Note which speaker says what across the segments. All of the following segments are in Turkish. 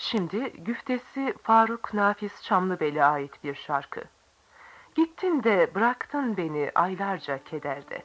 Speaker 1: Şimdi güftesi Faruk Nafiz Çamlıbel'e ait bir şarkı. Gittin de bıraktın beni aylarca kederde.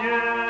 Speaker 1: Yeah.